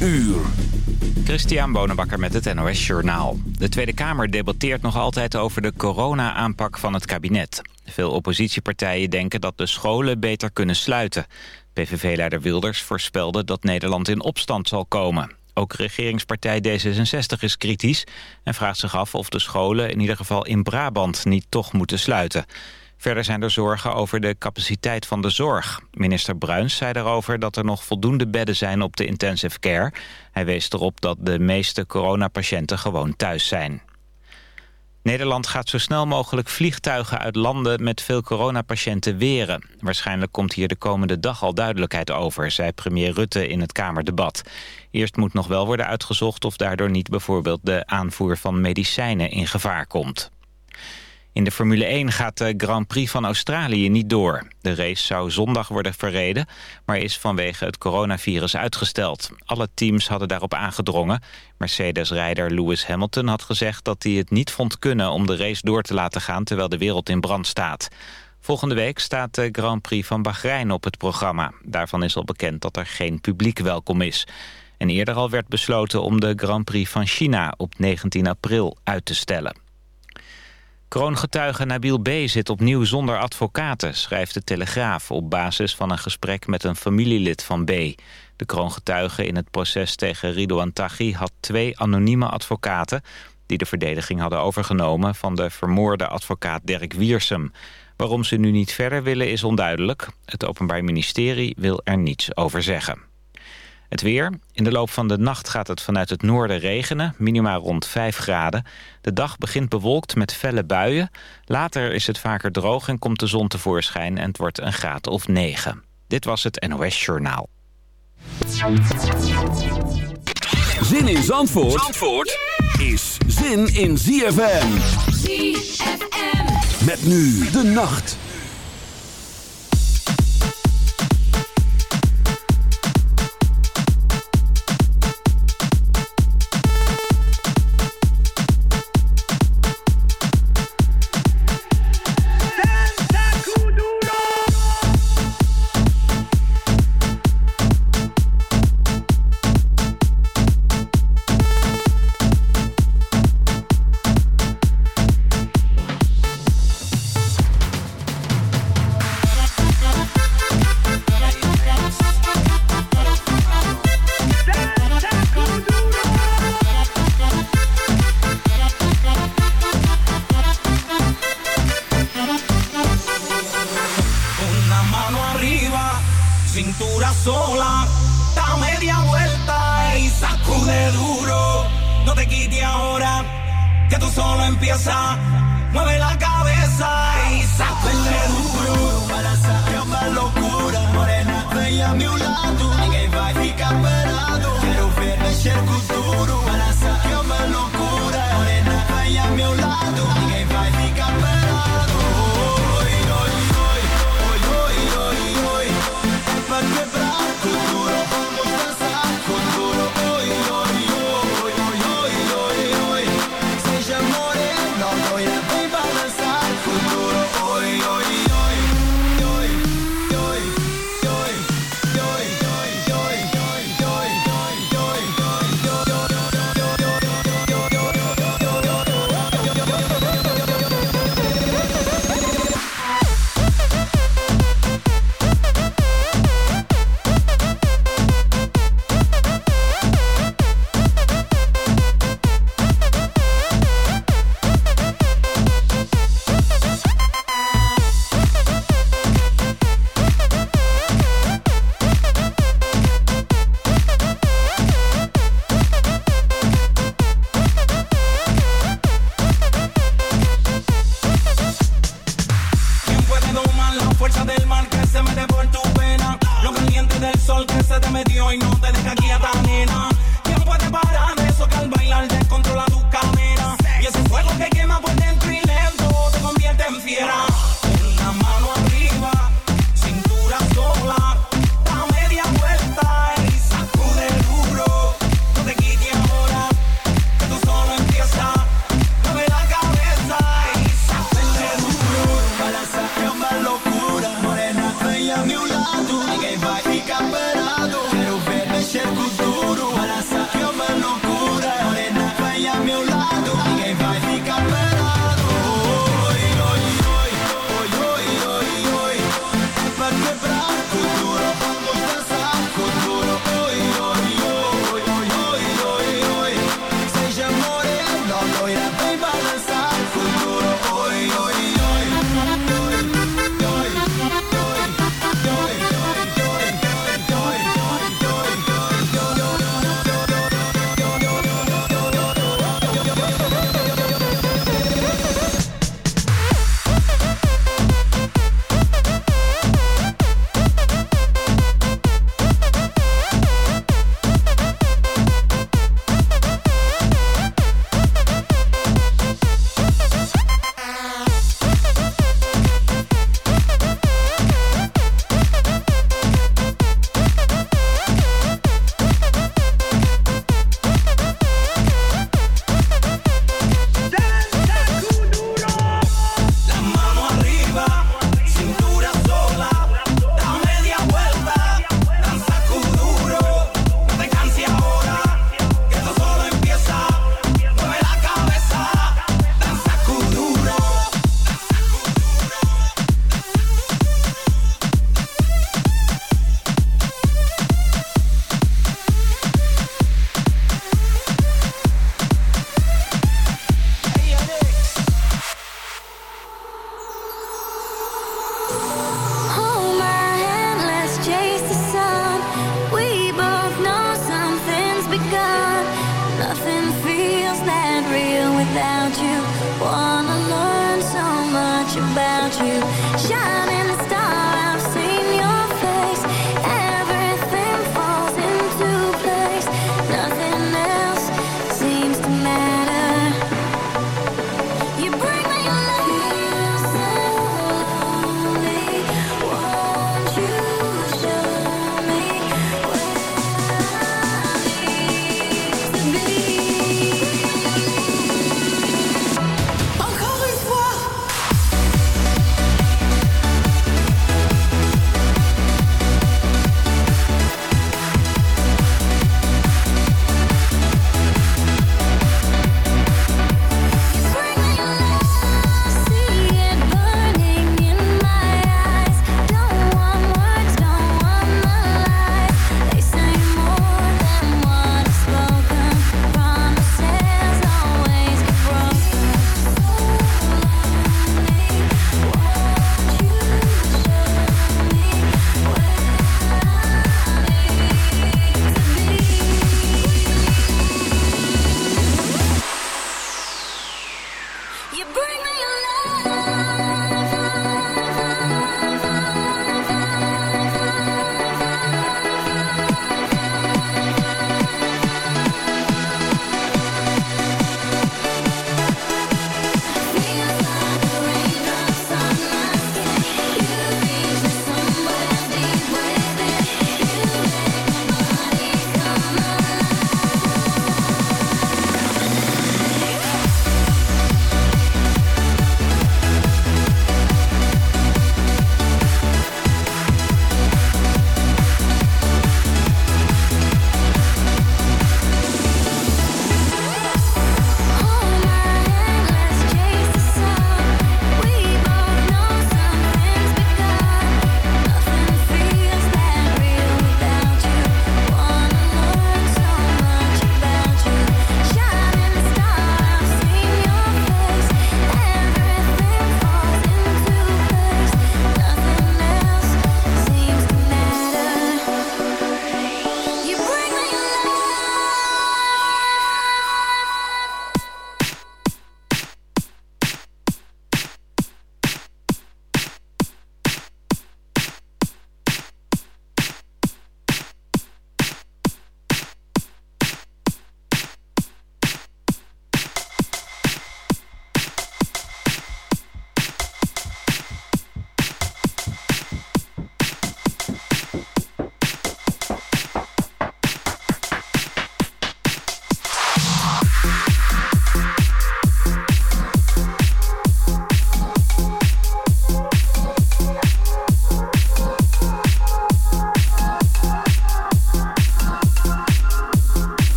1 uur. Christian Bonenbakker met het NOS Journaal. De Tweede Kamer debatteert nog altijd over de corona-aanpak van het kabinet. Veel oppositiepartijen denken dat de scholen beter kunnen sluiten. PVV-leider Wilders voorspelde dat Nederland in opstand zal komen. Ook regeringspartij D66 is kritisch en vraagt zich af of de scholen in ieder geval in Brabant niet toch moeten sluiten. Verder zijn er zorgen over de capaciteit van de zorg. Minister Bruins zei daarover dat er nog voldoende bedden zijn op de intensive care. Hij wees erop dat de meeste coronapatiënten gewoon thuis zijn. Nederland gaat zo snel mogelijk vliegtuigen uit landen met veel coronapatiënten weren. Waarschijnlijk komt hier de komende dag al duidelijkheid over, zei premier Rutte in het Kamerdebat. Eerst moet nog wel worden uitgezocht of daardoor niet bijvoorbeeld de aanvoer van medicijnen in gevaar komt. In de Formule 1 gaat de Grand Prix van Australië niet door. De race zou zondag worden verreden, maar is vanwege het coronavirus uitgesteld. Alle teams hadden daarop aangedrongen. Mercedes-rijder Lewis Hamilton had gezegd dat hij het niet vond kunnen... om de race door te laten gaan terwijl de wereld in brand staat. Volgende week staat de Grand Prix van Bahrein op het programma. Daarvan is al bekend dat er geen publiek welkom is. En eerder al werd besloten om de Grand Prix van China op 19 april uit te stellen. Kroongetuige Nabil B. zit opnieuw zonder advocaten, schrijft de Telegraaf... op basis van een gesprek met een familielid van B. De kroongetuige in het proces tegen Ridouan Taghi had twee anonieme advocaten... die de verdediging hadden overgenomen van de vermoorde advocaat Dirk Wiersum. Waarom ze nu niet verder willen is onduidelijk. Het Openbaar Ministerie wil er niets over zeggen. Het weer. In de loop van de nacht gaat het vanuit het noorden regenen. Minima rond 5 graden. De dag begint bewolkt met felle buien. Later is het vaker droog en komt de zon tevoorschijn en het wordt een graad of 9. Dit was het NOS Journaal. Zin in Zandvoort, Zandvoort is zin in ZFM. ZFM. Met nu de nacht.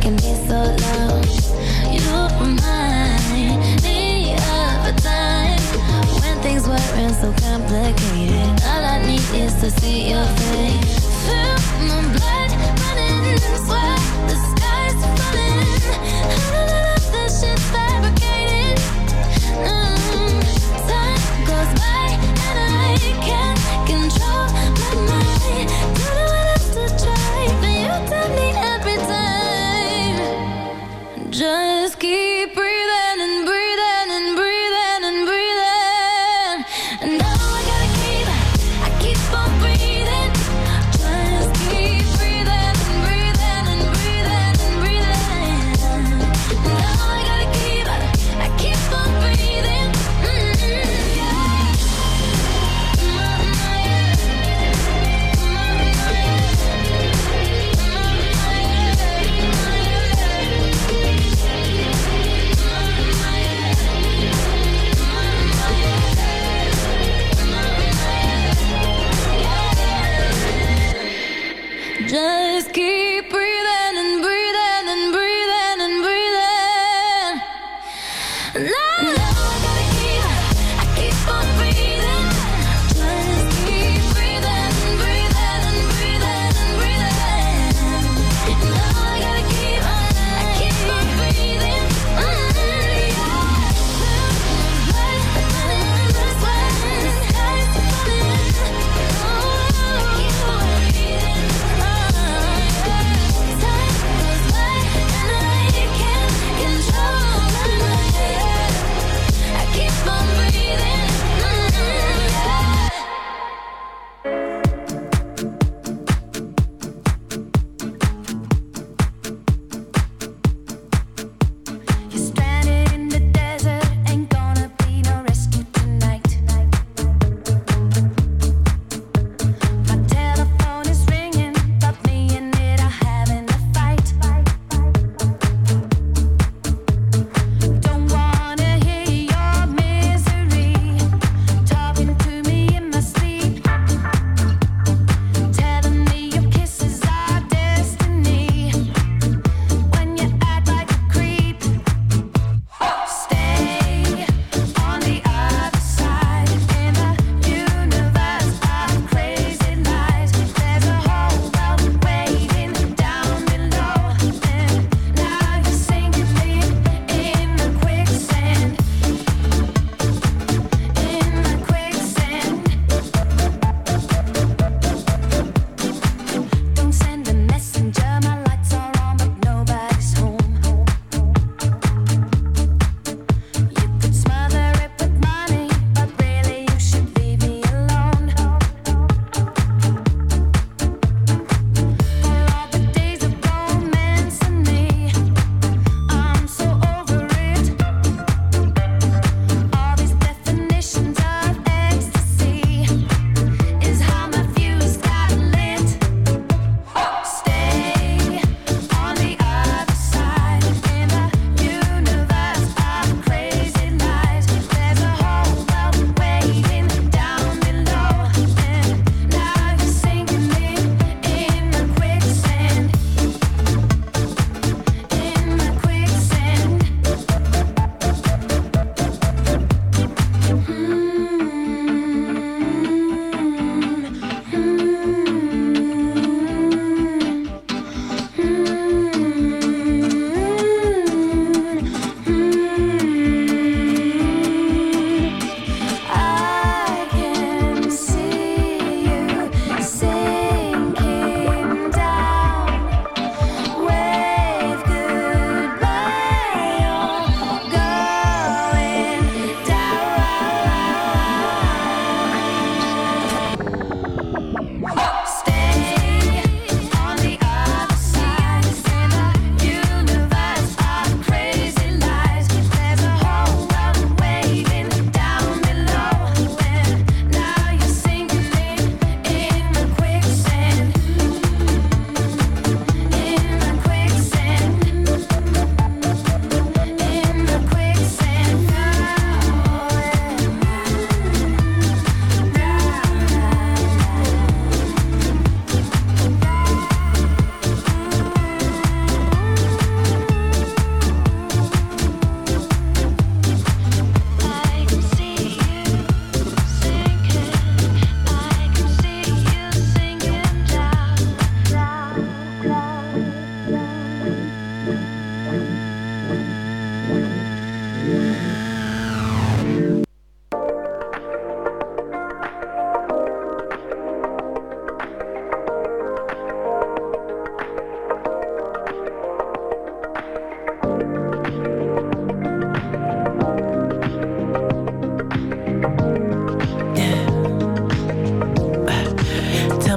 can be so loud. You remind me of when things weren't so complicated. All I need is to see your face.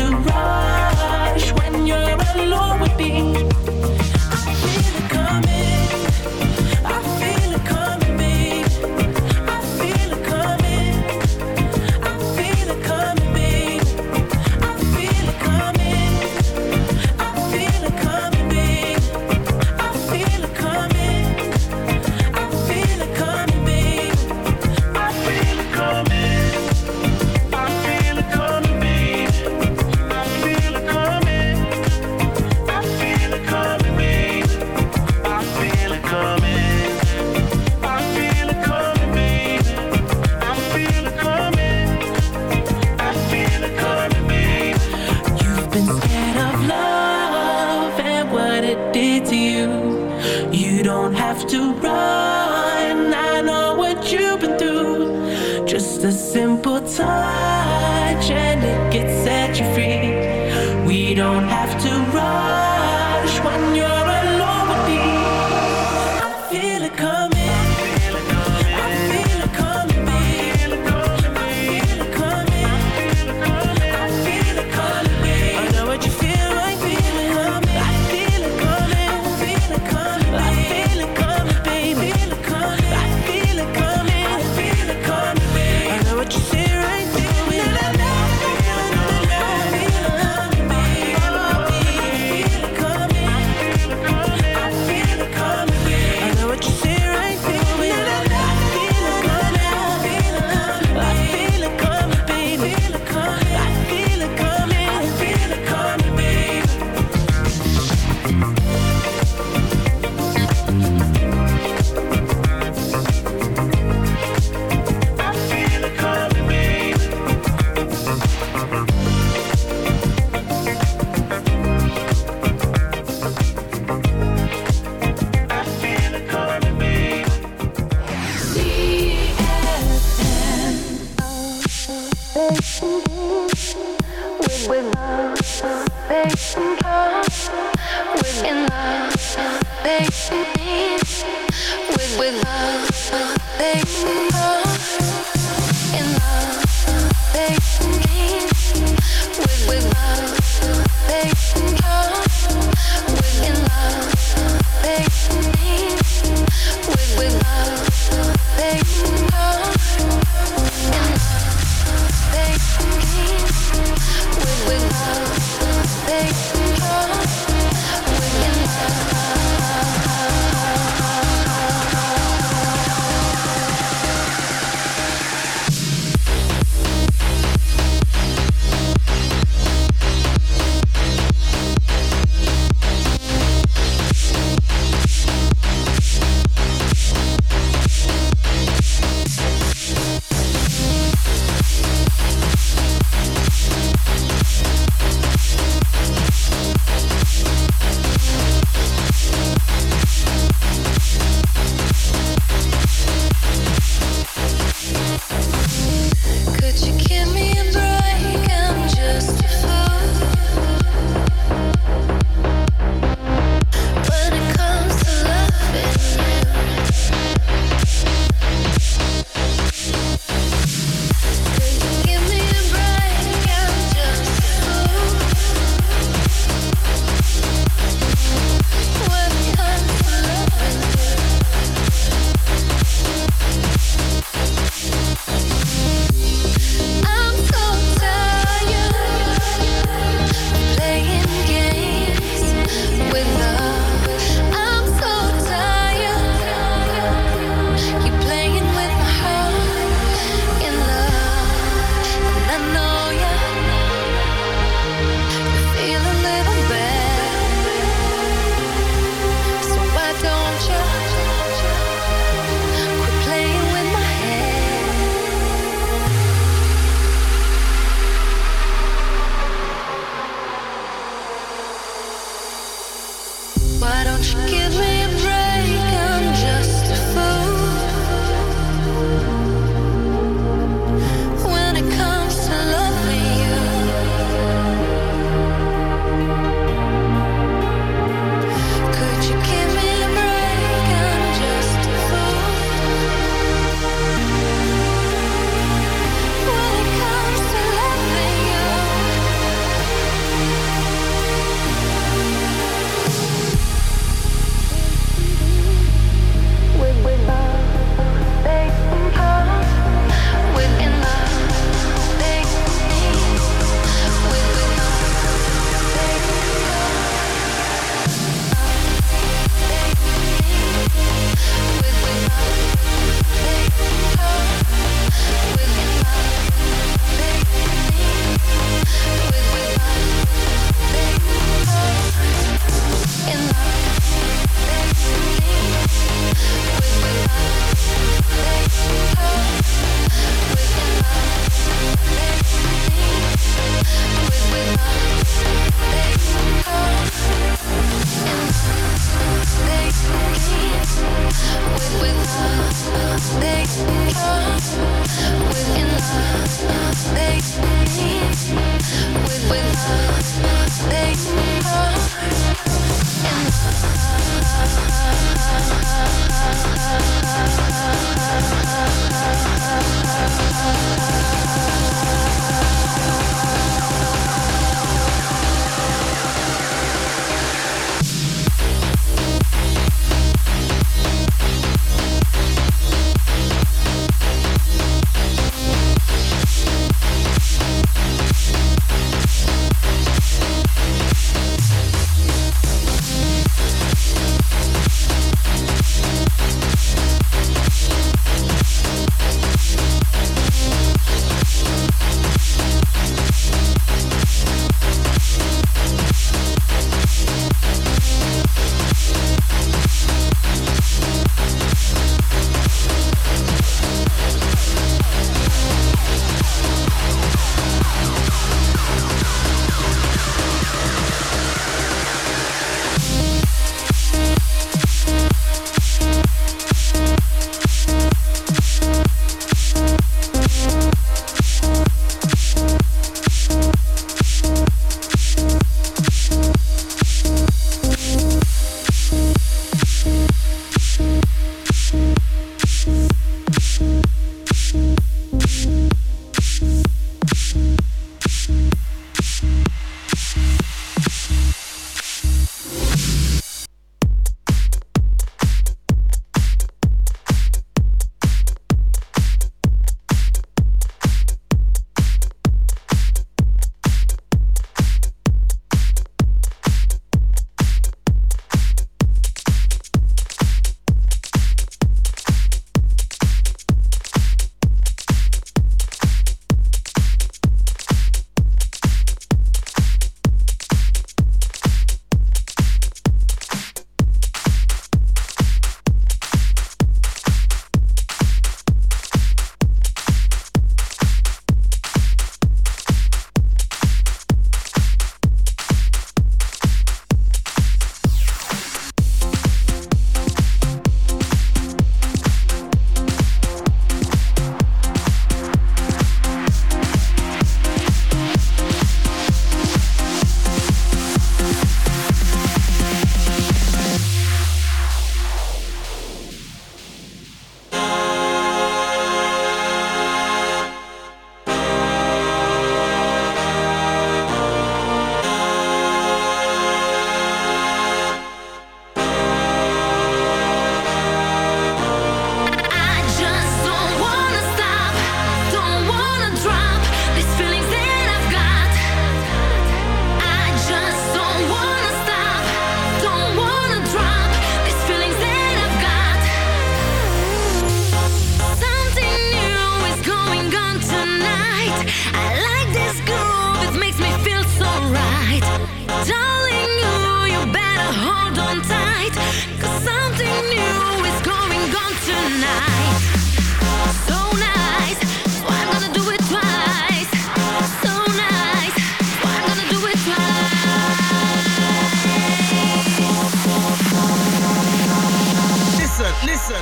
to rush when you're alone with me.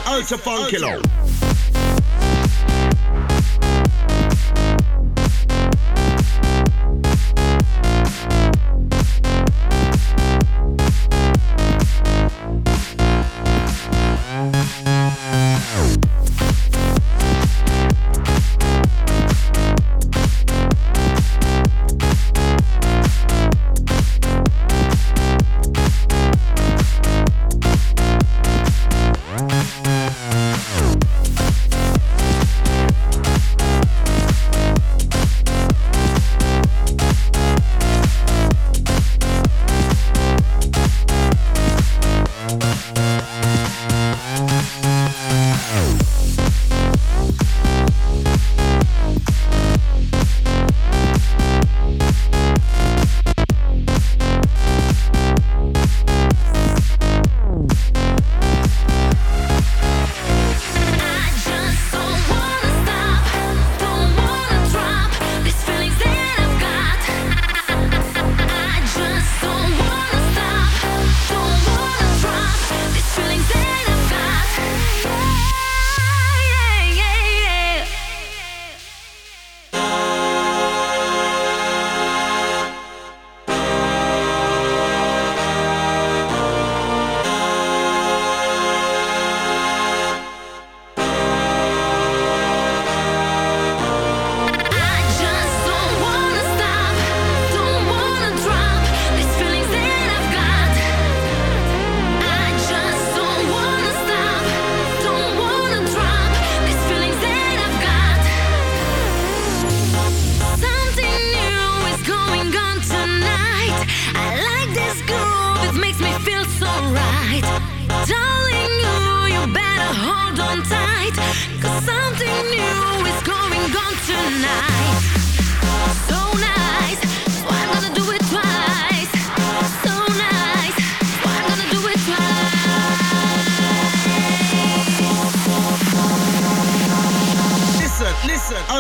Ultra Funkilo. Ultra.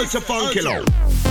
it's a funky low.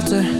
Shelter